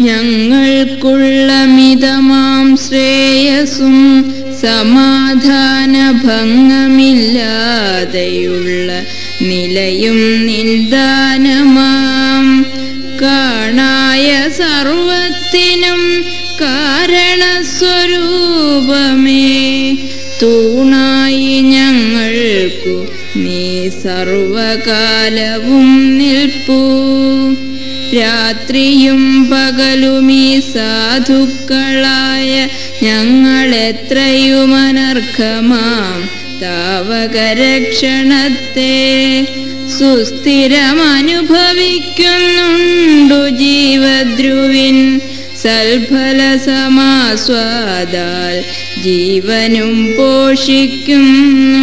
ഞങ്ങൾക്കുള്ള മിതമാം ശ്രേയസും സമാധാനഭംഗമില്ലാതെയുള്ള നിലയും നിൽദാനമാം കാണായ സർവത്തിനും കാരണസ്വരൂപമേ. തൂണായി ഞങ്ങൾക്കു നീ സർവകാലവും നിൽപ്പൂ. രാത്രിയും പകലുമീ സാധുക്കളായ ഞങ്ങളെത്രയും അനർഘമാം താവകരക്ഷണത്തെ സുസ്ഥിരമനുഭവിക്കുന്നുണ്ടു ജീവദ്രുവിൻ. സൽഫല സമാസ്വാദാൽ ജീവനും പോഷിക്കുന്നു.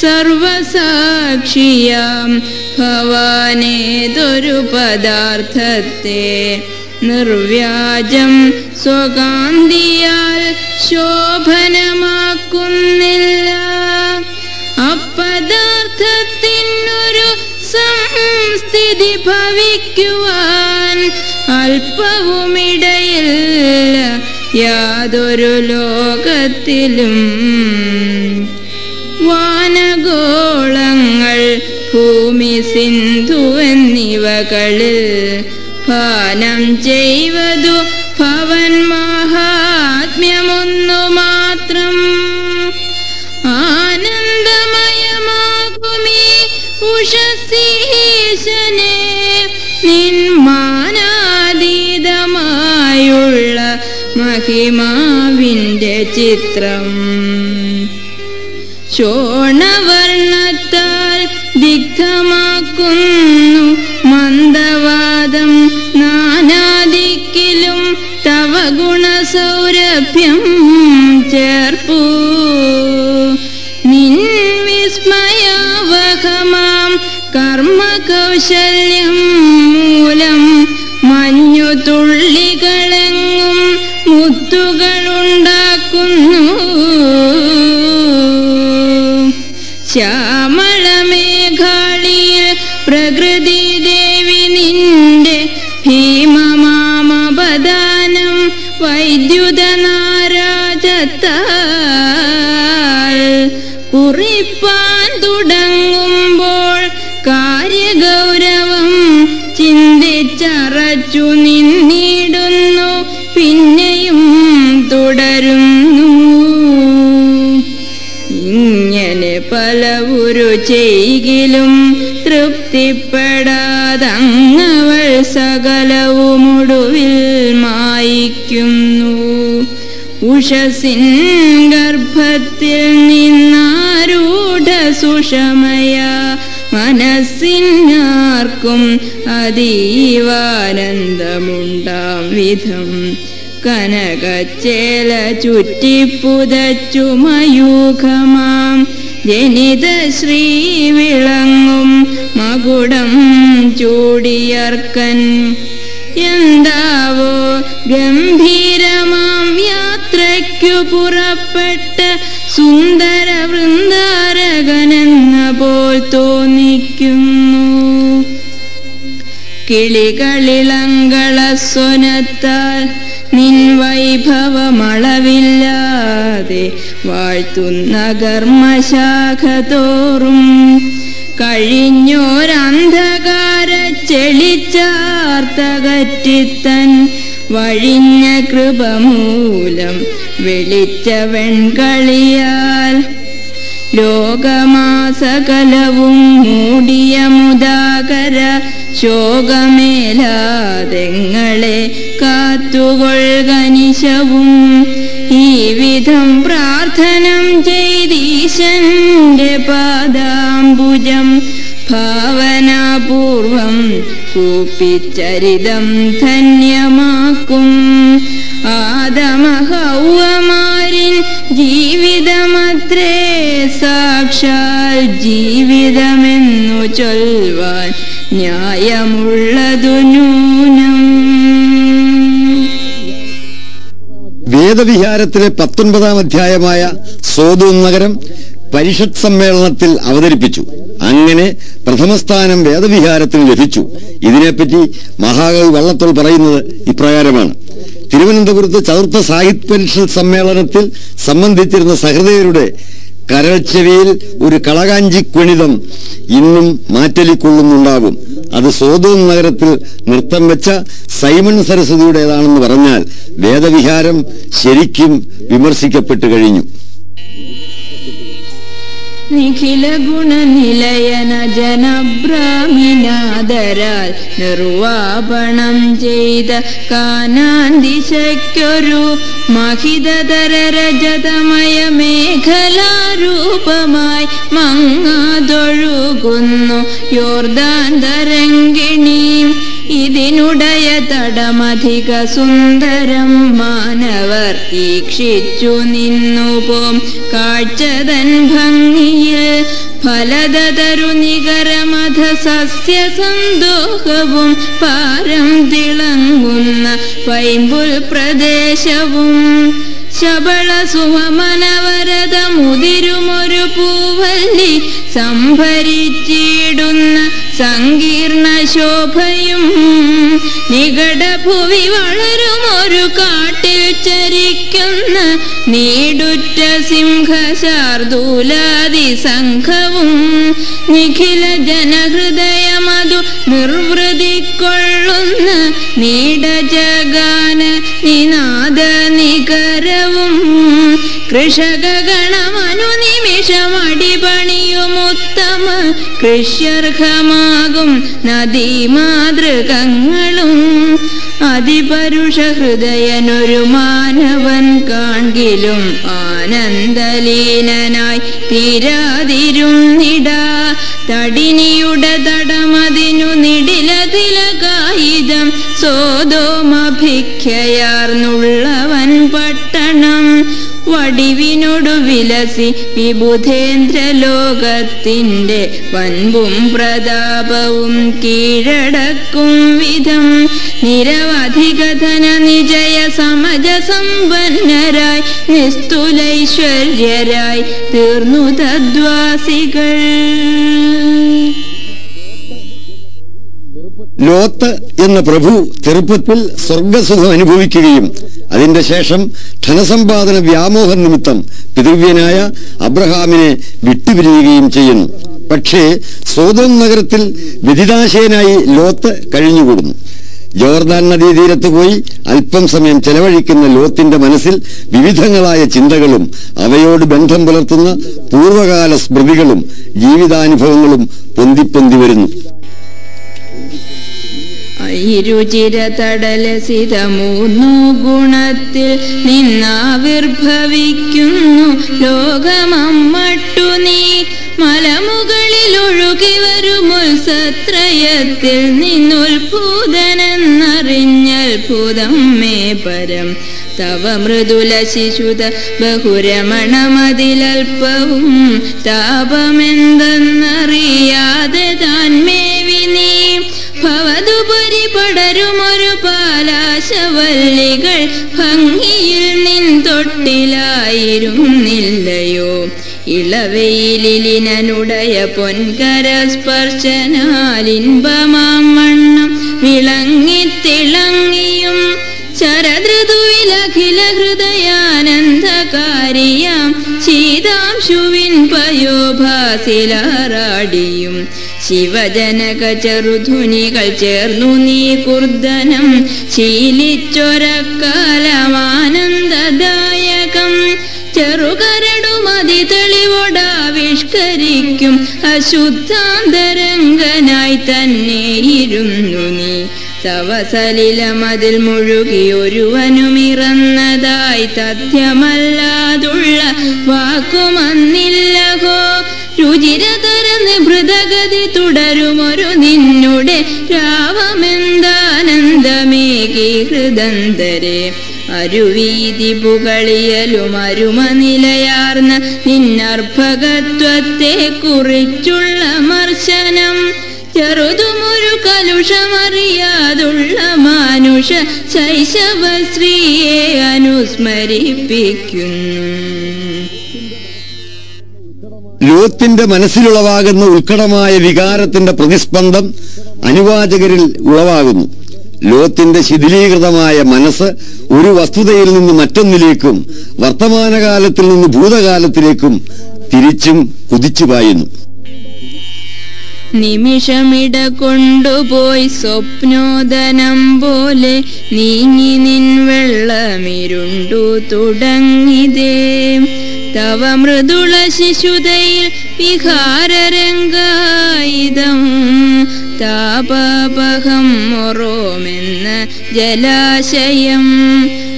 സർവസാക്ഷിയാം ഭവാനേതൊരു പദാർത്ഥത്തെ? നിർവ്യാജം സ്വകാന്തിയാൽ ശോഭനമാക്കുന്നില്ല. അപ്പദാർത്ഥത്തിനൊരു സംസ്ഥിതി ഭവിക്കുവാൻ അല്പവുമിടയിൽ യാതൊരു ലോകത്തിലും വാനഗോളങ്ങൾ ഭൂമി സിന്ധു എന്നിവകളിൽ പാനം ചെയ്വതു ഭവൻ മഹാത്മ്യമൊന്നു മാത്രം. ആനന്ദമയമാകുമീ ഉഷസീശനെ നിന്മാനാതീതമായുള്ള മഹിമാവിന്റെ ചിത്രം. ശോണവർണത്താൽ ദിഗ്ധമാക്കുന്നു മന്ദവാദം നാനാദിക്കിലും തവ ഗുണസൗരഭ്യം ചേർപ്പൂ. നിൻ കർമ്മ കർമ്മകൗശല്യം മൂലം മഞ്ഞു തുള്ളികളെങ്ങും നാരാജത്താൽ കുറിപ്പാൻ തുടങ്ങുമ്പോൾ കാര്യഗൗരവം ചിന്തിച്ചറച്ചു നിന്നിടുന്നു പിന്നെയും തുടരുന്നു. ഇങ്ങനെ പലവുരു ചെയ്യിലും തൃപ്തിപ്പെടാതങ്ങവൾ സകലവുമൊടുവിൽ മായിക്കുന്നു ഉഷസിൻ ഗർഭത്തിൽ നിന്നാരൂഢ സുഷമയ മനസ്സിനാർക്കും അതീവാനന്ദമുണ്ടാം വിധം. കനകച്ചേല ചുറ്റിപ്പുതച്ചു മയൂഖമാം ജനിത ശ്രീ വിളങ്ങും മകുടം ചൂടിയർക്കൻ. എന്താവോ ഗംഭീരമാം യാത്രയ്ക്കു പുറപ്പെട്ട സുന്ദര വൃന്ദാരകനെന്ന പോൽ തോന്നിക്കുന്നു. കിളികളിളങ്കളസ്വനത്താൽ നിൻ വൈഭവമളവില്ലാതെ വാഴ്ത്തുന്ന കർമ്മശാഖ തോറും കഴിഞ്ഞോരന്ധകാര ചെളിച്ചാർത്തകറ്റിത്തൻ വഴിഞ്ഞ കൃപമൂലം വെളിച്ച വെൺകളിയാൽ ലോകമാസകലവും മൂടിയ മുദാകര ശോകമേലാതെങ്ങളെ കാത്തുകൊൾകനിശവും ഈ വിധം പ്രാർത്ഥനം ചെയ്തീശന്റെ പാദാംബുജം ഭാവനാപൂർവം കൂപ്പിച്ചരിതം ധന്യമാക്കും. ആദമഹൗവമാരിൻ ജീവിതമത്രേ സാക്ഷാൽ ജീവിതമെന്നു ചൊൽവാൻ ന്യായമുള്ളതു നൂനം വേദവിഹാരത്തിലെ പത്തൊൻപതാം അധ്യായമായ സോതു നഗരം പരിഷത്ത് സമ്മേളനത്തിൽ അവതരിപ്പിച്ചു. അങ്ങനെ പ്രഥമസ്ഥാനം വേദവിഹാരത്തിന് ലഭിച്ചു. ഇതിനെപ്പറ്റി മഹാകവി വള്ളത്തോൾ പറയുന്നത് ഇപ്രകാരമാണ്. തിരുവനന്തപുരത്ത് ചതുർത്ഥ സാഹിത്യ പരിഷത്ത് സമ്മേളനത്തിൽ സംബന്ധിച്ചിരുന്ന സഹൃദയരുടെ കരൾച്ചെവിയിൽ ഒരു കളകാഞ്ചി കുണിതം ഇന്നും മാറ്റലിക്കൊള്ളുന്നുണ്ടാകും. അത് സോതോം നഗരത്തിൽ നൃത്തം വെച്ച സൈമൺ സരസ്വതിയുടേതാണെന്ന് പറഞ്ഞാൽ വേദവിഹാരം ശരിക്കും വിമർശിക്കപ്പെട്ടു കഴിഞ്ഞു. നിഖില ഗുണനിലയന ജനബ്രാഹ്മിനാദരാൽ നിർവാപണം ചെയ്ത കാനാന്തിശയ്ക്കൊരു മഹിതതര രജതമയ മേഖലാരൂപമായി മങ്ങാതൊഴുകുന്നു യോർദാൻ തരങ്കിണി ഇതിനുടയ തടമധിക സുന്ദരം മാനവർ ഈക്ഷിച്ചു നിന്നു പോം കാഴ്ചതൻ ഭംഗിയിൽ ഫലതരു നികരമധ സസ്യസന്തോഹവും പാരം തിളങ്ങുന്ന പൈമ്പുൽ പ്രദേശവും. ശബള സുമനവരത മുതിരുമൊരു പൂവല്ലി സംഭരിച്ചിടുന്ന സങ്കീർണ ശോഭയും നികടഭുവി വളരുമൊരു കാട്ടിൽ ചരിക്കുന്ന നീടുറ്റ സിംഹശാർദൂലാദി സംഘവും നിഖില ജനഹൃദയമതു നിർവൃതിക്കൊള്ളുന്ന നീടജഗാന നിനാദ നികരവും കൃഷകഗണമനു നിമിഷമടിപണിയുമുത്തമ കൃഷ്യർഹമാകും നദീമാതൃകങ്ങളും. അതിപരുഷ ഹൃദയനൊരു മാനവൻ കാൺകിലും ആനന്ദലീനനായി തീരാതിരുന്നിട. തടിനിയുടെ തടമതിനു നിടിലതിലകായുധം സോതോമഭിഖ്യയാർന്നുള്ളവൻ പട്ടണം. വടിവിനോടു വിലസി വിബുധേന്ദ്ര ലോകത്തിന്റെ വൻപും പ്രതാപവും കീഴടക്കും വിധം. നിരവധികഥന നിജയ സമജ സമ്പന്നരായി നിസ്തുലൈശ്വര്യരായി തീർന്നു തദ്വാസികൾ. ലോത്ത് എന്ന പ്രഭു ചെറുപ്പത്തിൽ സ്വർഗസുഖം അനുഭവിക്കുകയും അതിന്റെ ശേഷം ധനസമ്പാദന വ്യാമോഹ നിമിത്തം പിതൃവ്യനായ അബ്രഹാമിനെ വിട്ടുപിരിയുകയും ചെയ്യുന്നു. പക്ഷേ സോതോം നഗരത്തിൽ വ്യതിതാശയനായി ലോത്ത് കഴിഞ്ഞുകൂടുന്നു. ജോർദാൻ നദീതീരത്ത് പോയി അല്പം സമയം ചെലവഴിക്കുന്ന ലോത്തിന്റെ മനസ്സിൽ വിവിധങ്ങളായ ചിന്തകളും അവയോട് ബന്ധം പുലർത്തുന്ന പൂർവകാല സ്മൃതികളും ജീവിതാനുഭവങ്ങളും പൊന്തിപ്പൊന്തി വരുന്നു. ഇരുചിര തടലസിത മൂന്നു ഗുണത്തിൽ നിന്നാവിർഭവിക്കുന്നു. ലോകമമ്മട്ടു നീ മലമുകളിൽ ഒഴുകി വരുമുത്സത്രയത്തിൽ നിന്നുത്ഭൂതനെന്നറിഞ്ഞത്ഭുതം മേ പരം. തവ മൃദുല ശിശുത ബഹുരമണമതിലൽപ്പവും താപമെന്തെന്നറിയാതെ താൻ നീ ഭവതുപരി പടരുമൊരു പാലാശവല്ലികൾ ഭംഗിയിൽ നിൻ തൊട്ടിലായിരുന്നില്ലയോ? ഇളവെയിലിനനുടയ പൊൻകര സ്പർശനാലിൻപമാം വണ്ണം വിളങ്ങിത്തിളങ്ങിയും ശരദൃതുവിലഖില ഹൃദയാനന്ദകാരിയാം ശീതാംശുവിൻ പയോഭാസിലാറാടിയും ശിവജനക ചെറുധുനികൾ ചേർന്നു നീ കുർദനം ശീലിച്ചൊരക്കാലമാനന്ദദായകം ചെറുകരടുമതി തെളിവോടാവിഷ്കരിക്കും. അശുദ്ധാന്തരംഗനായി തന്നെ ഇരുന്നു നീ. തവസലിലമതിൽ മുഴുകി ഒരുവനുമിറന്നതായി തഥ്യമല്ലാതുള്ള വാക്കുമന്നില്ലഹോ രുചിരതര ഭൃതഗതി തുടരുമൊരു നിന്നുടെ രാവമെന്താനന്ദമേകി ഹൃദന്തരെ. അരുവീതി പുകളിയലും അരുമനിലയാർന്ന നിന്നർഭകത്വത്തെ കുറിച്ചുള്ള മർശനം. ചെറുതുമൊരു കലുഷമറിയാതുള്ള മാനുഷ ശൈശവശ്രീയെ അനുസ്മരിപ്പിക്കുന്നു. ലോത്തിന്റെ മനസ്സിലുളവാകുന്ന ഉത്കടമായ വികാരത്തിന്റെ പ്രതിസ്പന്ദം അനുവാചകരിൽ ഉളവാകുന്നു. ലോത്തിന്റെ ശിഥിലീകൃതമായ മനസ്സ് ഒരു വസ്തുതയിൽ നിന്ന് മറ്റൊന്നിലേക്കും വർത്തമാനകാലത്തിൽ നിന്ന് ഭൂതകാലത്തിലേക്കും തിരിച്ചും കുതിച്ചു പായുന്നു. നിമിഷമിട കൊണ്ടുപോയി സ്വപ്നോദനം പോലെ നീങ്ങി നിൻ വെള്ളമിരുണ്ടു തുടങ്ങിതേ. തവ മൃദുള ശിശുതയിൽ വിഹാരരംഗായുധം. താപപഹം മൊറോമെന്ന ജലാശയം.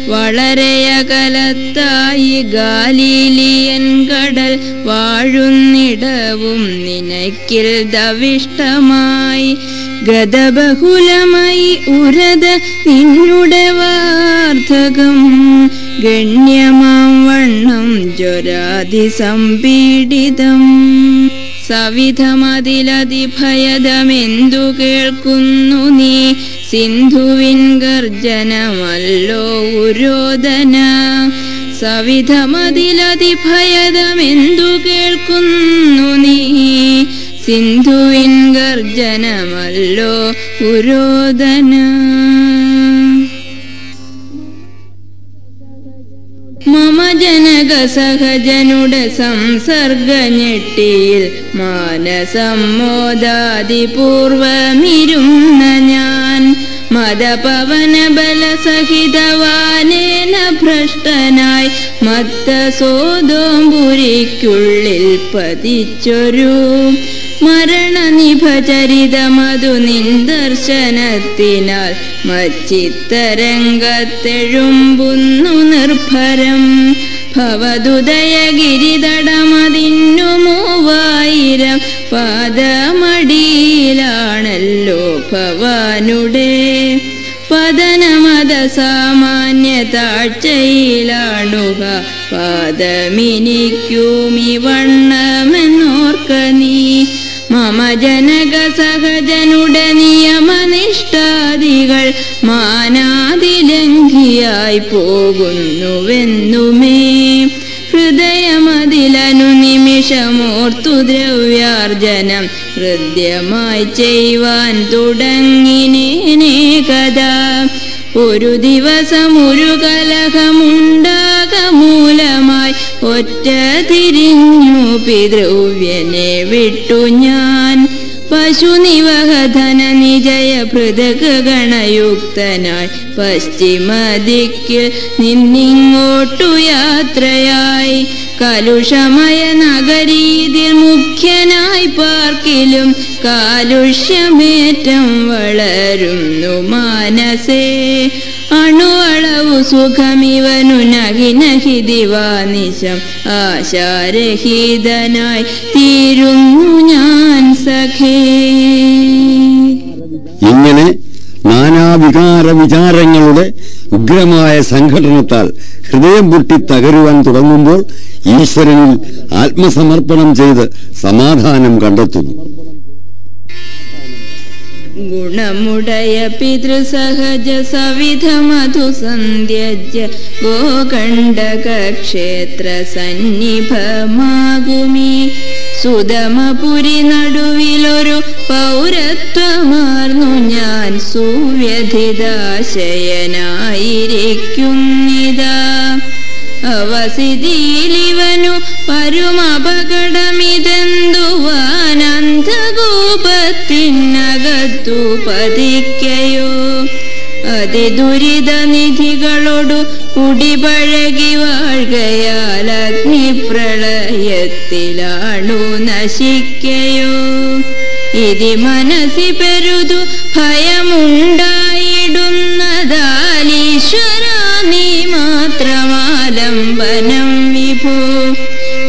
വളരെ അകലത്തായി ഗാലീലിയൻ കടൽ വാഴുന്നിടവും നിനക്കിൽ ദവിഷ്ടമായി. ഗതബഹുലമായി ഉരത നിന്നുടെ വാർദ്ധകം. ഗണ്യമാം വണ്ണം ജ്വരാതി സംപീഡിതം സവിധമതിലതിഭയതമെന്തു കേൾക്കുന്നു നീ? സിന്ധുവിൻ ഗർജനമല്ലോ ഉരോദന സവിധമതിലതിഭയതമെന്തു കേൾക്കുന്നു നീ? സിന്ധുവിൻ ഗർജനമല്ലോ ഉരോദന ജനക സഹജനുട സംസർഗ ഞെട്ടിയിൽ മാനസമ്മോദാതിപൂർവമിരുന്ന ഞാൻ മതപവന ബലസഹിതവാനേന ഭ്രഷ്ടനായി മത്ത സോതോമ്പുരിക്കുള്ളിൽ പതിച്ചൊരു മരണനിഭചരിതമതു നിന്ദർശനത്തിനാൽ മച്ചിത്തരംഗത്തെഴുമ്പുന്നു നിർഭരം. ഭവതുദയഗിരിതടമതിന്നു മൂവായിരം പാദമടിയിലാണല്ലോ ഭവാനുടെ. പതനമത സാമാന്യ താഴ്ചയിലാണുക പാദമിനിക്കുമി വണ്ണമെന്നോർക്ക നീ. മമ ജനക സഹജനുട നിയമനിഷ്ഠാദികൾ മാനാതിലംഘിയായി പോകുന്നുവെന്നുമേ. ഹൃദയമതിലനു നിമിഷമോർത്തു ദ്രവ്യാർജനം ഹൃദ്യമായി ചെയ്യുവാൻ തുടങ്ങിനേനേ കഥ ഒരു ദിവസം ഒരു കലഹമുണ്ടാക മൂലമായി ഒറ്റ തിരിഞ്ഞു പിതൃവ്യനെ വിട്ടു ഞാൻ. പശുനിവഹധന നിജയ പൃഥക് ഗണയുക്തനായി പശ്ചിമദിക്കിൽ നിന്നിങ്ങോട്ടു യാത്രയായി കലുഷമയ നഗരീതിൽ മുഖ്യനായി പാർക്കിലും കാലുഷ്യമേറ്റം വളരുന്നു മാനസേ. അണുവളവു സുഖമിവനു നഹി നഹി ദിവാനിശം. ആശാരഹിതനായി തീരുന്നു ഞാൻ സഖേ. ഇങ്ങനെ നാനാവികാര വിചാരങ്ങളുടെ ഉഗ്രമായ സംഘടനത്താൽ ഹൃദയം പൊട്ടി തകരുവാൻ തുടങ്ങുമ്പോൾ ഈശ്വരനിൽ ആത്മസമർപ്പണം ചെയ്ത് സമാധാനം കണ്ടെത്തുന്നു. ഗുണമുടയ പിതൃസഹജ ഗോകണ്ഡക ക്ഷേത്ര സന്നിഭമാകുമീ സുതമപുരി നടുവിലൊരു പൗരത്വമാർന്നു ഞാൻ സുവ്യഥിതാശയനായിരിക്കുന്നിതാ അവസിതിയിലിവനു പരുമപകടമിതെന്തുവാനന്ധകൂപത്തിനകത്തു പതിക്കയോ? അതിദുരിത നിധികളോടു കുടിപഴകി വാഴുകയാൽ അഗ്നിപ്രളയത്തിലാണു നശിക്കയോ? ഇതി മനസ്സി പെരുതു ഭയമുണ്ടായിടുന്നതാലീശ്വര നീ മാത്രമാലംബനം വിഭു.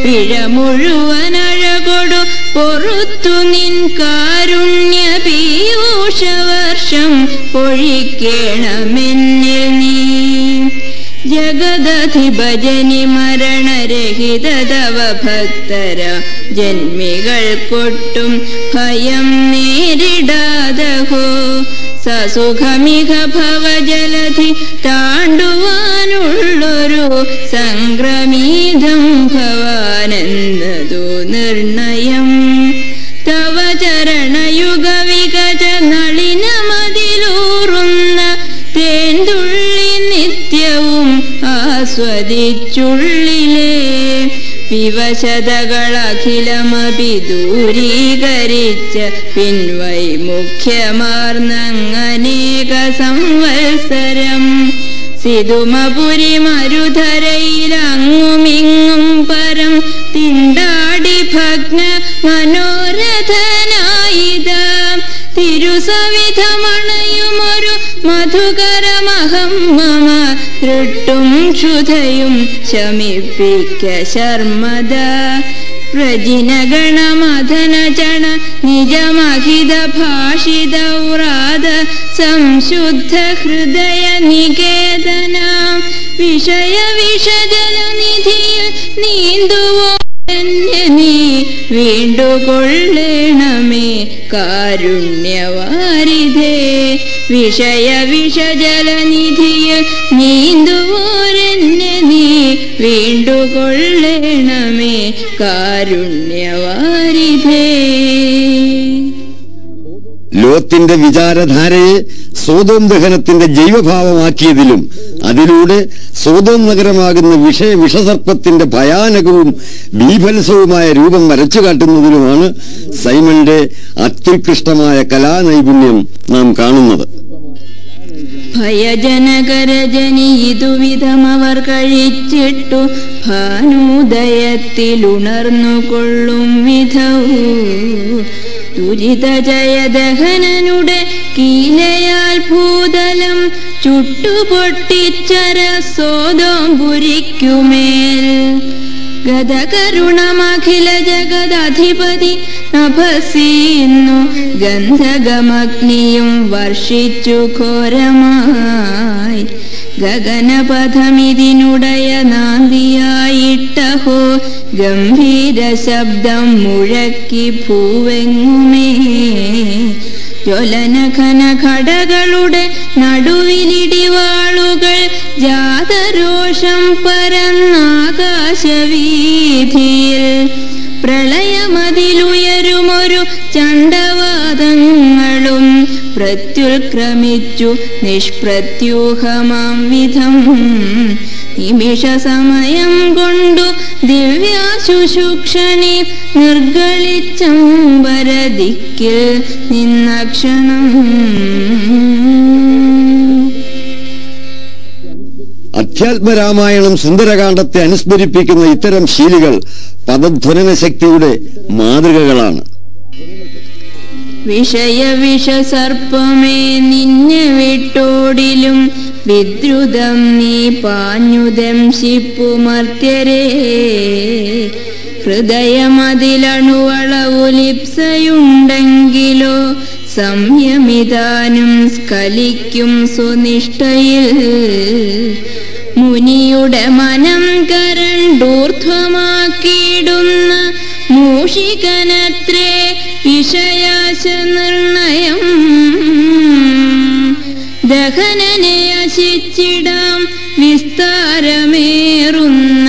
പിഴ മുഴുവനഴകൊടു പൊറുത്തു നിൻ കാരുണ്യ പീയൂഷവർഷം പൊഴിക്കേണമെന്നിൽ നീ. ജഗദധിഭജനി മരണരഹിത തവ ഭക്തര ജന്മികൾ കൊട്ടും ഭയം നേരിടാതഹോ. സസുഖമിക ഭവജലധി താണ്ടുവാനുള്ളൊരു സംക്രമീതം ഭവാനെന്നതു നിർണയം. തവ ചരണയുഗ വികജ നളിനമതിലൂറുന്ന തേന്തുള്ളി നിത്യവും ആസ്വദിച്ചുള്ളിലേ വിവശതകളഖിലമപി ദൂരീകരിച്ച പിൻവൈ മുഖ്യമാർന്നങ്ങനേക സംവത്സരം സിതുമപുരി മരുധരയിലങ്ങുമിങ്ങും പരം തിണ്ടാടി ഭഗ്ന മനോരഥനായിത. തിരുസവിധമണയുമൊരു മധുകരമഹം മമ തൃട്ടും ക്ഷുധയും ശമിപ്പിക്ക ശർമ്മദ പ്രജിനഗണമഥന ചണ നിജമഹിത ഭാഷിത വ്രാത എന്നെ നീ വീണ്ടുകൊള്ളണമേ. കാരുണ്യവാരിതേ. വിഷയ വിഷജലനിധിയിൽ നീന്തുവോരെന്നെ നീ വീണ്ടുകൊള്ളണമേ. കാരുണ്യവാരിധേ ലോത്തിന്റെ വിചാരധാരയെ സോതോം ദഹനത്തിന്റെ ജൈവഭാവമാക്കിയതിലും അതിലൂടെ സോതോം നഗരമാകുന്ന വിഷയ വിഷസർപ്പത്തിന്റെ ഭയാനകവും ബീഭത്സവുമായ രൂപം വരച്ചു കാട്ടുന്നതിലുമാണ് സൈമന്റെ അത്യുത്കൃഷ്ടമായ കലാനൈപുണ്യം നാം കാണുന്നത്. ഭയജനകരജനി ഇതുവിധമവർ കഴിച്ചിട്ടു ഭാനുദയത്തിലുണർന്നു കൊള്ളും വിധവും. ദുരിത ജയദഹനനുടെ കീലയാൽ ഭൂതലം ചുട്ടുപൊട്ടിച്ചര സോതോംപുരിക്കുമേൽ ഗതകരുണമഖില ജഗദധിപതി നഭസീന്നു ഗന്ധകമഗ്നിയും വർഷിച്ചു ഘോരമായി. ഗഗനപഥമിതിനുടയ നാന്തിയായിട്ടഹോ ഗംഭീര ശബ്ദം മുഴക്കി പൂവെങ്ങുമേ? ജ്വലനഘന ഘടകളുടെ നടുവിനിടിവാളുകൾ ജാതരോഷം പരന്നാകാശവീതിയിൽ പ്രളയമതിലുയരുമൊരു ചണ്ടവാദങ്ങളും പ്രത്യുൽക്രമിച്ചു നിഷ്പ്രത്യൂഹമാം വിധം. നിമിഷ സമയം കൊണ്ടു ദിവ്യാശുശുക്ഷണി നിന്ന നിന്നക്ഷണം. അധ്യാത്മരാമായണം സുന്ദരകാന്ഡത്തെ അനുസ്മരിപ്പിക്കുന്ന ഇത്തരം ശീലികൾ പദധ്വനന ശക്തിയുടെ മാതൃകകളാണ്. വിഷയ വിഷ സർപ്പമേ നിന്നെ വിട്ടോടിലും വിദ്രുതം നീ പാഞ്ഞുദം ശിപ്പുമർത്യരേ. ഹൃദയമതിലണുവളവുലിപ്സയുണ്ടെങ്കിലോ സംയമിതാനും സ്കലിക്കും സുനിഷ്ഠയിൽ. മുനിയുടെ മനം കരണ്ടൂർധ്വമാക്കിയിടുന്ന മൂഷികനത്രേ വിഷയാശ നിർണയം ദഹനനെ അശിച്ചിടാം വിസ്താരമേറുന്ന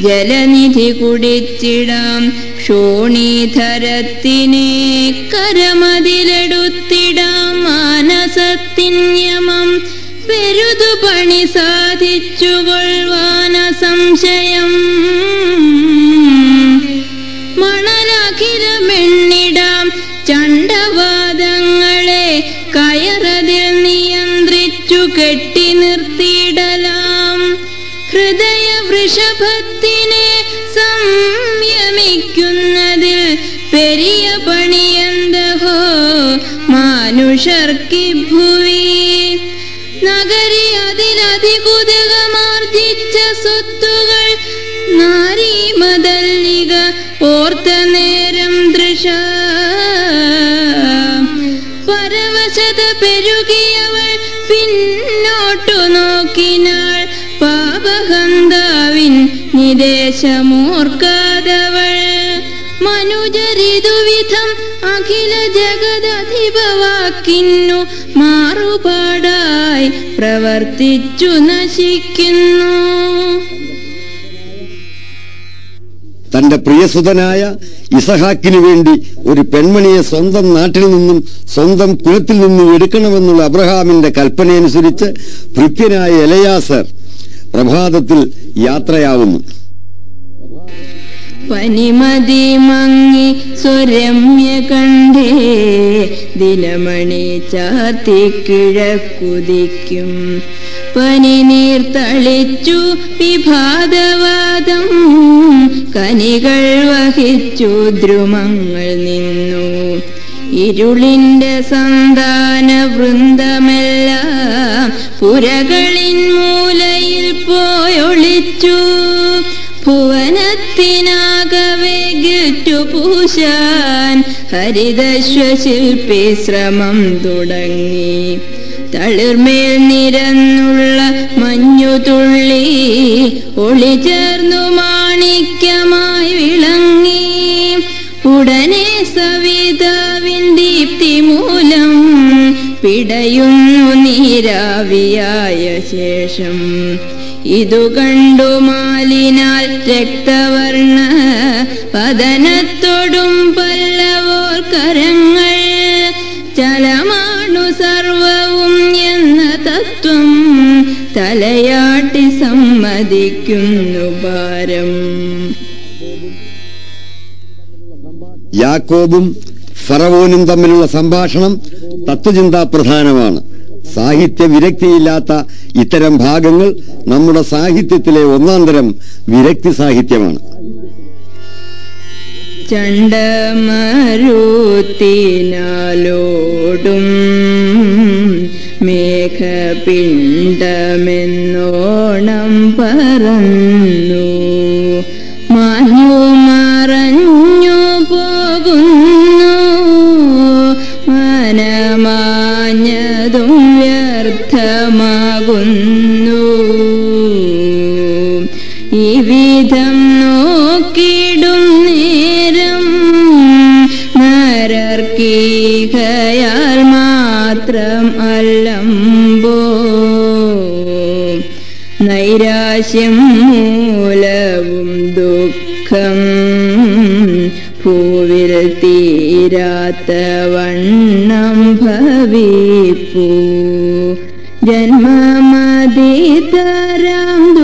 ജലനിധി കുടിച്ചിടാം. ക്ഷോണീധരത്തിനെ കരമതിലെടുത്തിടാം മാനസത്തിൻ യമം. പെരുതു പണി സാധിച്ചു കൊള്ളുവാന സംശയം മാനുഷർക്കി ഭുവി. നഗരി അതിലധികുതകമാർജിച്ച സ്വത്തുകൾ നാരീമതല്ലിക ഓർത്ത നേരം ദൃശ. പരവശത പെരുകിയവൾ പിന്നോട്ടു നോക്കിനാൾ പാപഹന്താവിൻ നിദേശമോർക്കാതവൾ ജഗദധിപവാക്കിന്നു. മാറുപാടായി പ്രവർത്തിച്ചു നശിക്കുന്നു. തന്റെ പ്രിയസുതനായ ഇസഹാക്കിനു വേണ്ടി ഒരു പെൺമണിയെ സ്വന്തം നാട്ടിൽ നിന്നും സ്വന്തം കുലത്തിൽ നിന്നും എടുക്കണമെന്നുള്ള അബ്രഹാമിന്റെ കൽപ്പനയനുസരിച്ച് ഭൃത്യനായ എലയാസർ പ്രഭാതത്തിൽ യാത്രയാവുന്നു. പനിമതി മങ്ങി സ്വരമ്യ കണ്ടേ ദിനമണി ചാത്തി കിഴക്കുതിക്കും പനിനീർ തളിച്ചു വിഭാതവാദം കനികൾ വഹിച്ചു ദ്രുമങ്ങൾ നിന്നു. ഇരുളിന്റെ സന്താന വൃന്ദമെല്ലാം പുരകളിൻ മൂലയിൽ പോയൊളിച്ചു. ഭുവനത്തിനാകവേ ഗിറ്റുപൂശാൻ ഹരിതശ്വശില്പി ശ്രമം തുടങ്ങി. തളിർമേൽ നിരന്നുള്ള മഞ്ഞുതുള്ളി ഒളി ചേർന്നു മാണിക്യമായി വിളങ്ങി. ഉടനെ സവിതാവിൻ ദീപ്തി മൂലം പിടയുന്നു നീരാവിയായ ശേഷം. ഇതു കണ്ടു മാലിനാൽ രക്തവർണ പതനത്തോടും പല്ലവോർ കരങ്ങൾ. ചലമാണു സർവവും എന്ന തത്വം തലയാട്ടി സമ്മതിക്കുന്നു ഭാരം. യാക്കോബും ഫറവോനും തമ്മിലുള്ള സംഭാഷണം തത്വചിന്താ പ്രധാനമാണ്. സാഹിത്യ വിരക്തിയില്ലാത്ത ഇത്തരം ഭാഗങ്ങൾ നമ്മുടെ സാഹിത്യത്തിലെ ഒന്നാം തരം വിരക്തി സാഹിത്യമാണ്. ചണ്ടമരുത്തിനാലോടും മേഘപിണ്ടമെന്നോണം പറന്നു. വ്യർത്ഥമാകുന്നു ഈ വിധം നോക്കിടും നേരം നരർക്കീകയാൽ മാത്രം അല്ലമ്പോ. നൈരാശ്യം മൂലവും ദുഃഖം तव जन्म मादितरम्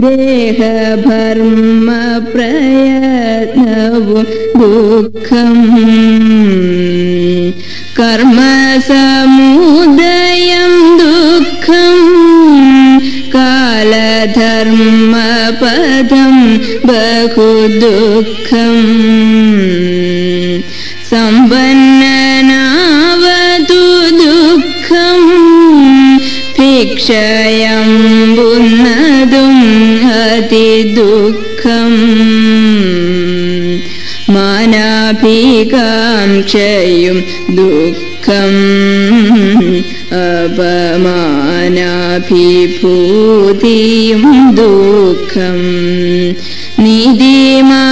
देहभर्म प्रयथ दुःखम्। कर्म समुदयं दुःखम् कालधर्म पदं बहु दुःखम् सम्पन्ननावतु दुःखम्। भिक्षयं पुन अतिदुःखम् मानापिकांक्षयं दुःखम्। അപമാനാഭിഭൂതിയും ദുഃഖം നീതിമാനാവതും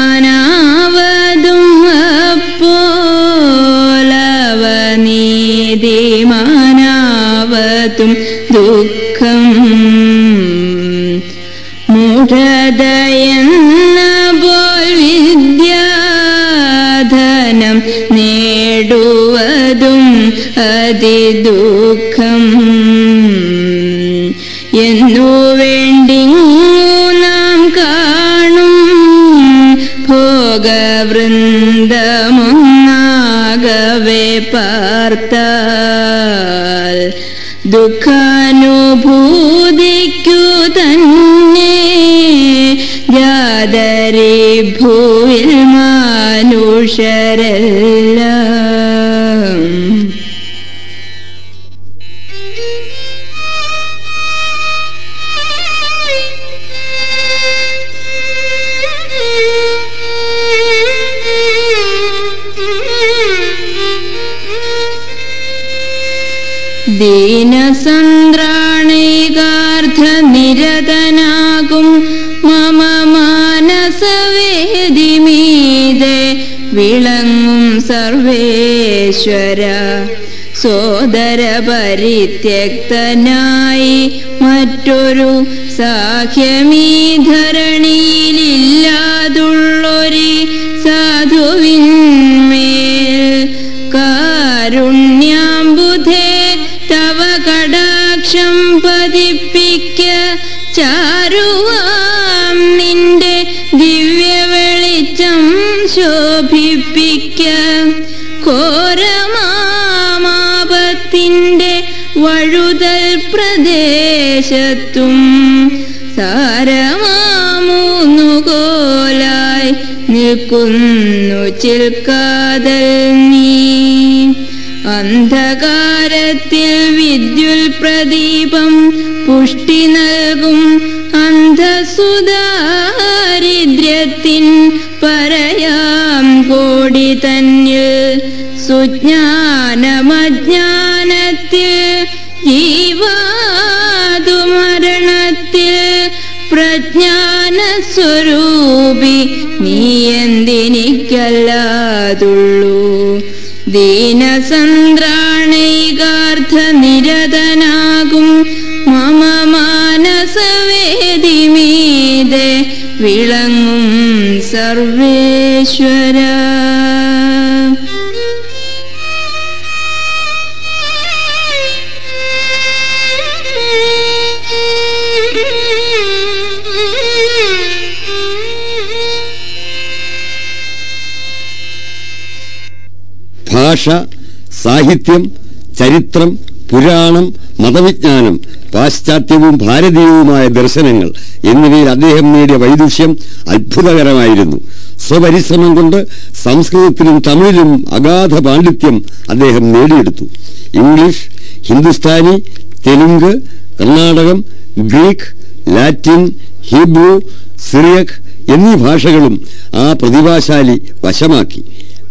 ദുഃഖാനുഭൂതിക്കു തന്നെ ജാതരി ഭൂവിൽ മാനുഷരെല്ലാം ദീനസന്ത്രാണികാർത്ഥനിരതനാകും മമ മാനസവേദിമീതെ വിളങ്ങും സർവേശ്വര. സോദര പരിത്യക്തനായി മറ്റൊരു സാഖ്യമീ ധരണിയിലില്ലാതുള്ളൊരു സാധുവിന്മേൽ കാരുണ്യം കടാക്ഷം പതിപ്പിക്ക ചാരുവാം നിന്റെ ദിവ്യ വെളിച്ചം ശോഭിപ്പിക്ക. ഘോരമാപത്തിന്റെ വഴുതൽ പ്രദേശത്തും സാരമാമൂന്നുകോലായി നിൽക്കുന്നു ചിൽക്കാതൽ നീ. അന്ധകാരത്തിൽ വിദ്യുൽ പ്രദീപം പുഷ്ടി നൽകും. അന്ധസുദാരിദ്ര്യത്തിൻ പറയാം കോടി തന്നിൽ. സുജ്ഞാനമജ്ഞാനത്തിൽ ജീവാതുമരണത്തിൽ പ്രജ്ഞാനസ്വരൂപി നീ എന്തിനിക്കല്ലാതുള്ളൂ ദീനസന്ത്രാണൈകാർത്ഥ നിരതനാകും മമ മാനസവേദിമീതെ വിളങ്ങും സർവേശ്വര. ഭാഷ സാഹിത്യം ചരിത്രം പുരാണം മതവിജ്ഞാനം പാശ്ചാത്യവും ഭാരതീയവുമായ ദർശനങ്ങൾ എന്നിവയിൽ അദ്ദേഹം നേടിയ വൈദുഷ്യം അത്ഭുതകരമായിരുന്നു. സ്വപരിശ്രമം കൊണ്ട് സംസ്കൃതത്തിലും തമിഴിലും അഗാധ പാണ്ഡിത്യം അദ്ദേഹം നേടിയെടുത്തു. English Hindustani Telugu Karnatakam Greek Latin Hebrew Syriac എന്നീ ഭാഷകളും ആ പ്രതിഭാശാലി വശമാക്കി.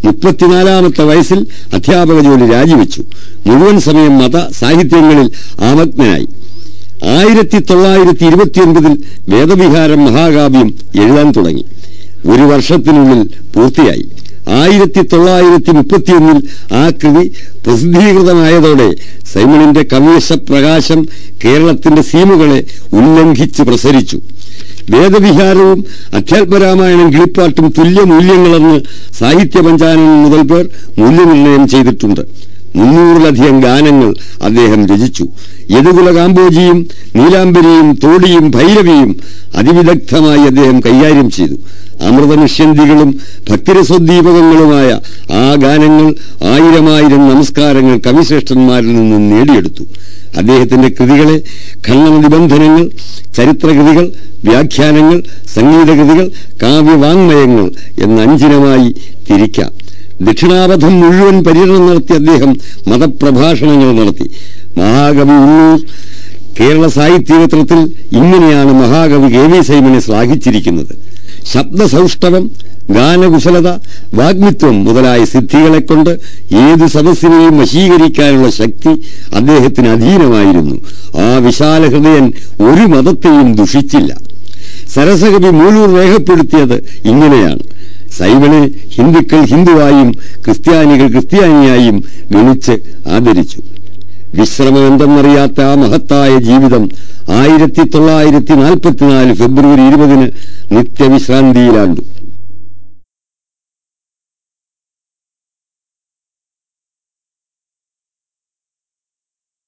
മുപ്പത്തിനാലാമത്തെ വയസ്സിൽ അധ്യാപക ജോലി രാജിവെച്ചു. മുഴുവൻ സമയം മത സാഹിത്യങ്ങളിൽ ആമഗ്നായി. ആയിരത്തി തൊള്ളായിരത്തി ഇരുപത്തിയൊൻപതിൽ വേദവിഹാരം മഹാകാവ്യം എഴുതാൻ തുടങ്ങി. ഒരു വർഷത്തിനുള്ളിൽ പൂർത്തിയായി. ആയിരത്തി തൊള്ളായിരത്തി മുപ്പത്തിയൊന്നിൽ ആ കൃതി പ്രസിദ്ധീകൃതമായതോടെ സൈമണിന്റെ കവിയശ പ്രകാശം കേരളത്തിന്റെ സീമുകളെ ഉല്ലംഘിച്ച് പ്രസരിച്ചു. വേദവിഹാരവും അധ്യാത്മരാമായണം കിളിപ്പാട്ടും തുല്യ മൂല്യങ്ങളെന്ന് സാഹിത്യ പഞ്ചാനനം മുതൽ പേർ മൂല്യനിർണയം ചെയ്തിട്ടുണ്ട്. മുന്നൂറിലധികം ഗാനങ്ങൾ അദ്ദേഹം രചിച്ചു. യദുകുല കാമ്പോജിയും നീലാംബരിയും തോടിയും ഭൈരവിയും അതിവിദഗ്ധമായി അദ്ദേഹം കൈകാര്യം ചെയ്തു. അമൃതനിഷ്യന്തികളും ഭക്തിരസോദ്ദീപകങ്ങളുമായ ആ ഗാനങ്ങൾ ആയിരമായിരം നമസ്കാരങ്ങൾ കവിശ്രേഷ്ഠന്മാരിൽ നിന്നും നേടിയെടുത്തു. അദ്ദേഹത്തിന്റെ കൃതികളെ ഖണ്ഡന നിബന്ധനങ്ങൾ ചരിത്രകൃതികൾ വ്യാഖ്യാനങ്ങൾ സംഗീതകൃതികൾ കാവ്യവാങ്മയങ്ങൾ എന്ന അഞ്ചിനമായി തിരിക്കാം. ദക്ഷിണാപഥം മുഴുവൻ പര്യടനം നടത്തി അദ്ദേഹം മതപ്രഭാഷണങ്ങൾ നടത്തി. മഹാകവി ഉള്ളൂർ കേരള സാഹിത്യചരിത്രത്തിൽ ഇങ്ങനെയാണ് മഹാകവി കെ വി സൈമനെ ശ്ലാഘിച്ചിരിക്കുന്നത്. ശബ്ദസൗഷ്ഠവം ഗാനകുശലത വാഗ്മിത്വം മുതലായ സിദ്ധികളെക്കൊണ്ട് ഏത് സദസ്സിനെയും വശീകരിക്കാനുള്ള ശക്തി അദ്ദേഹത്തിന് അധീനമായിരുന്നു. ആ വിശാല ഹൃദയൻ ഒരു മതത്തെയും ദുഷിച്ചില്ല. സരസകവി മൂലൂർ രേഖപ്പെടുത്തിയത് ഇങ്ങനെയാണ്. സൈമനെ ഹിന്ദുക്കൾ ഹിന്ദുവായും ക്രിസ്ത്യാനികൾ ക്രിസ്ത്യാനിയായും ഗണിച്ച് ആദരിച്ചു. വിശ്രമമെന്തെന്നറിയാത്ത ആ മഹത്തായ ജീവിതം ആയിരത്തി തൊള്ളായിരത്തി നാൽപ്പത്തിനാല് ഫെബ്രുവരി ഇരുപതിന് നിത്യവിശ്രാന്തിയിലാണ്ടു.